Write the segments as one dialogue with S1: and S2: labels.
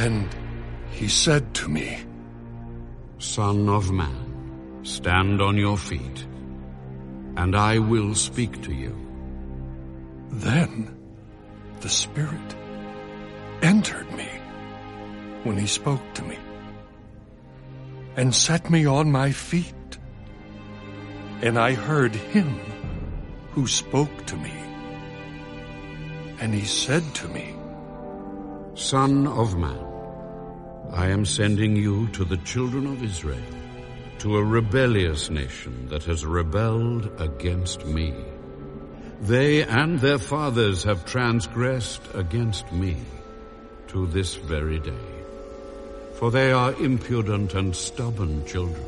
S1: And he said to me,
S2: Son of man, stand on your feet, and I will speak to you.
S1: Then the Spirit entered me when he spoke to me and set me on my feet. And I heard him who spoke to me. And he said to me,
S2: Son of man, I am sending you to the children of Israel, to a rebellious nation that has rebelled against me. They and their fathers have transgressed against me to this very day. For they are impudent and stubborn children.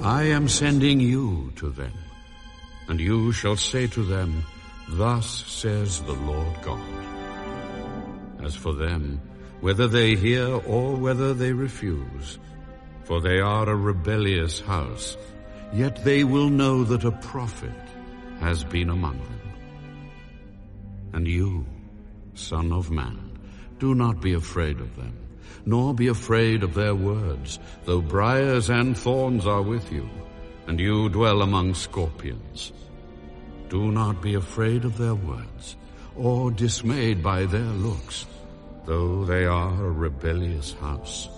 S2: I am sending you to them, and you shall say to them, Thus says the Lord God. As for them, whether they hear or whether they refuse, for they are a rebellious house, yet they will know that a prophet has been among them. And you, son of man, do not be afraid of them, nor be afraid of their words, though briars and thorns are with you, and you dwell among scorpions. Do not be afraid of their words, or dismayed by their looks, though they are a rebellious house.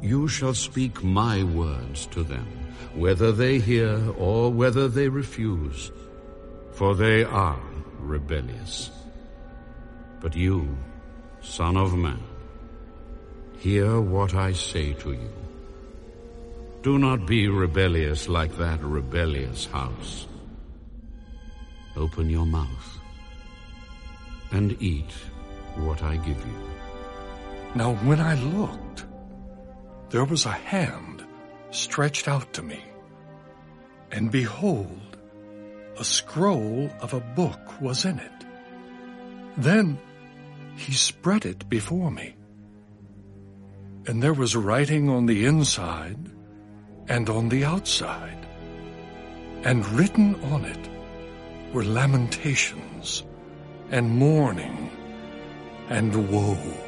S2: You shall speak my words to them, whether they hear or whether they refuse, for they are rebellious. But you, son of man, hear what I say to you. Do not be rebellious like that rebellious house. Open your mouth and eat what I give you.
S1: Now when I looked, there was a hand stretched out to me. And behold, a scroll of a book was in it. Then he spread it before me. And there was writing on the inside and on the outside. And written on it were lamentations and mourning and woe.